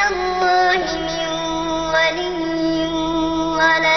من الله من ولي ولا